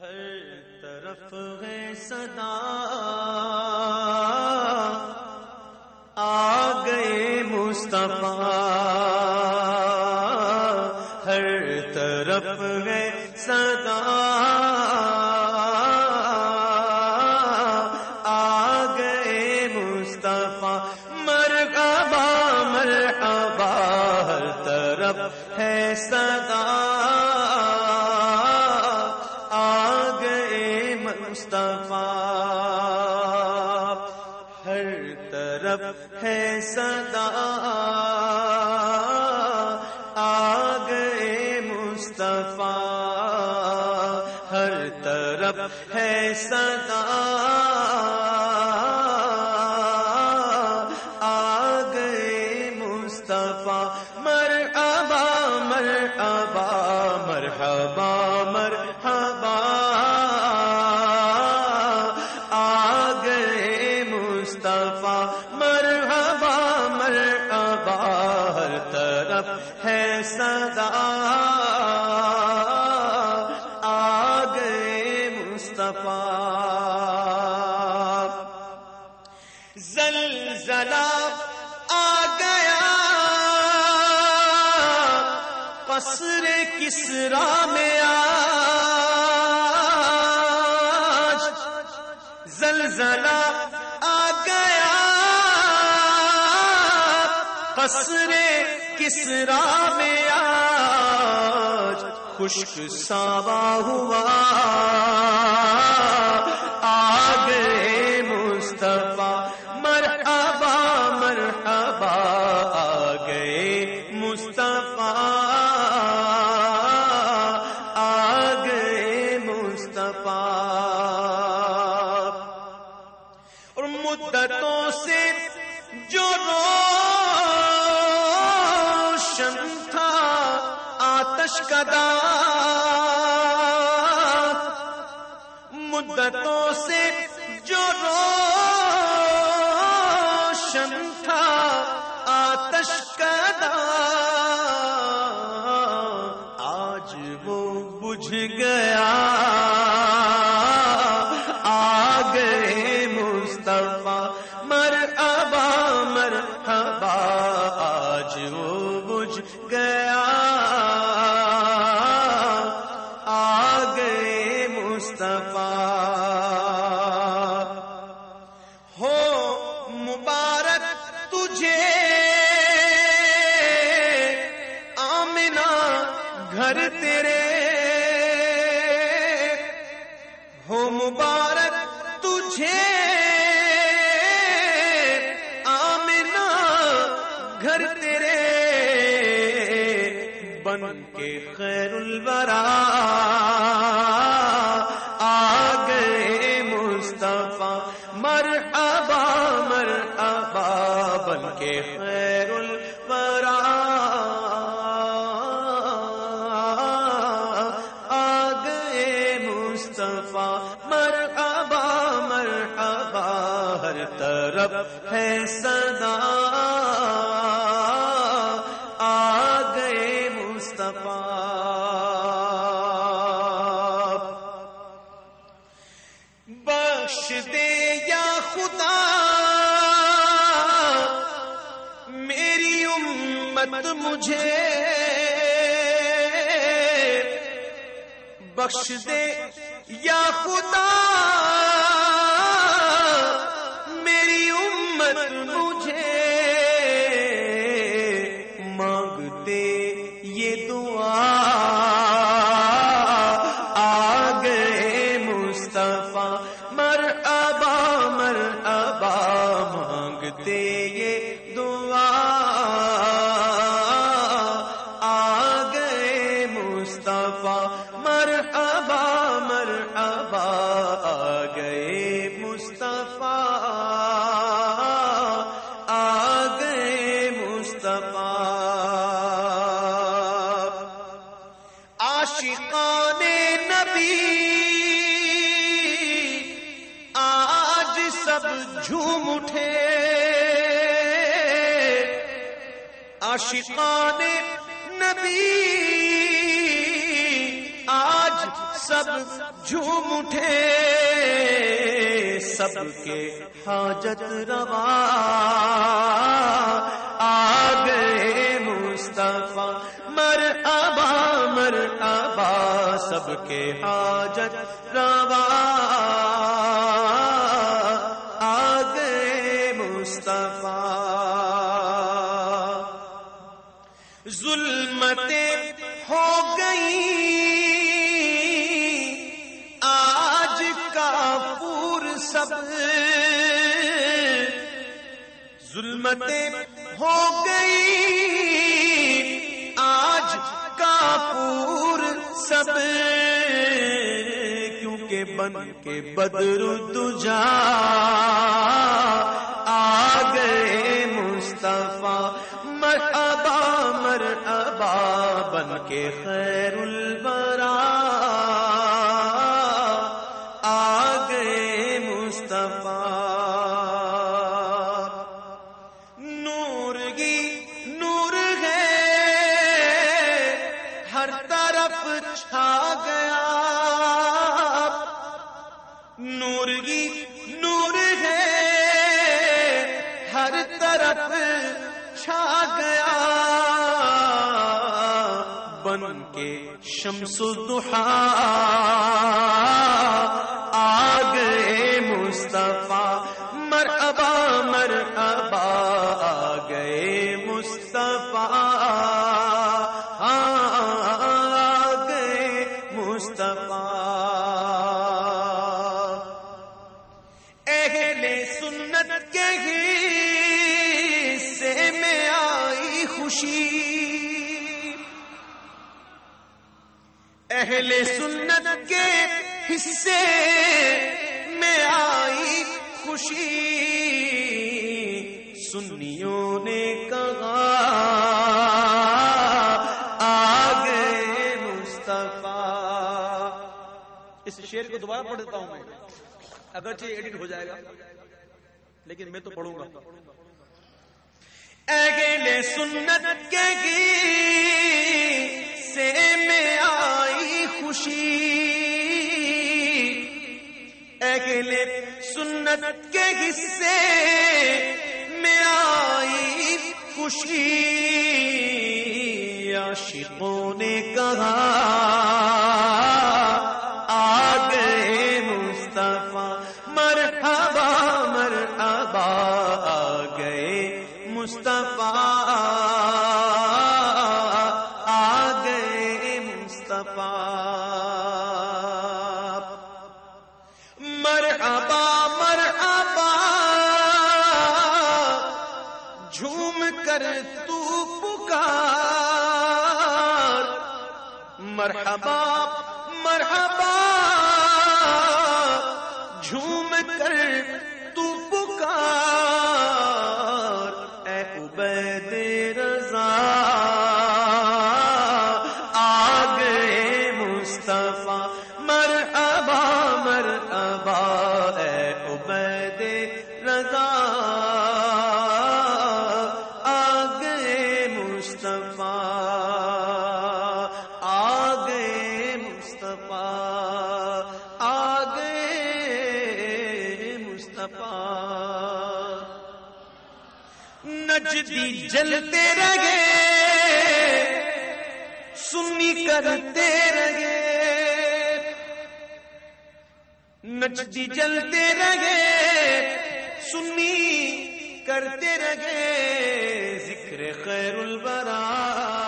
ہر طرف ہے صدا۔ آ گئے مصطفیٰ۔ ہر طرف ہے صدا۔ آ گئے مصطفیٰ۔ مرحبا مرحبا۔ ہر طرف ہے صدا۔ طرف ہے صدا۔ آ گئے مصطفیٰ۔ ہر طرف ہے صدا۔ آ گئے مصطفیٰ۔ مرحبا مرحبا مرحبا۔ مرحبا طرف ہے صدا۔ آ گئے مصطفیٰ۔ زلزلہ آ گیا۔ قصر کسرا میں آج۔ زلزلہ قصر کسرا میں آج؟ خشک ساوا ہوا۔ آ گئے مصطفیٰ، مرحبا مرحبا۔ آ گئے مصطفیٰ۔ آ گئے مصطفیٰ۔ اور مدتوں آتش مدتوں سے جو روشن تھا، آتش کا دار آج وہ بجھ گیا۔ آ گئے مصطفیٰ مرحبا مرحبا گھر تیرے ہو مبارک تجھے۔ آمنا گھر تیرے بن کے خیر الورا۔ آ گئے مصطفیٰ، مرحبا مرحبا، بن کے خیر مصطفیٰ، مرحبا مرحبا، ہر طرف ہے صدا۔ آ گئے مصطفیٰ۔ بخش دے یا خدا، میری امت مجھے۔ بخش دے یا خدا میری امت مجھے مانگتے یہ دعا۔ آ گئے مصطفیٰ مرحبا مرحبا مانگتے عاشقان نبی، آج سب جھوم اٹھے، سب کے حاجت روا۔ آ گئے مصطفیٰ مر ابا مر ابا سب کے حاجت روا۔ ظلمتیں ہو گئی آج کا پور سب ظلمتیں ہو گئی آج کا پور سب کیونکہ بن کے بدر تجا آ گئے مصطفیٰ۔ مر ابا بن کے خیر البرا آ گئے مصطفیٰ۔ نور گی نور ہے، ہر طرف چھا گیا۔ نور گی نور ہے، ہر طرف چھا گیا۔ بن کے شمس دہا آ گئے مصطفیٰ مر ابا مر ابا آ گئے مصطفیٰ۔ اہل سنت کے حصے میں آئی خوشی۔ سنیوں نے کہا آ گئے مصطفیٰ۔ اس شعر کو دوبارہ پڑھ دیتا ہوں میں۔ اگرچہ ایڈٹ ہو جائے گا، لیکن میں تو پڑھوں گا۔ اگلے سنت کے گی سے میں آئی خوشی۔ اگلے سنت کے حصے میں آئی خوشی۔ عاشقوں نے کہا آ گئے مصطفیٰ، مرحبا مرحبا آ گئے مصطفیٰ۔ مرحبا مرحبا۔ جھوم کر تو پکار۔ مرحبا مرحبا۔ جھوم کر تو پکار۔ اے عبید نجدی جلتے رہے۔ سنی کرتے رہے۔ نجدی جلتے رہے۔ سنی کرتے رہے۔ ذکر خیر البرا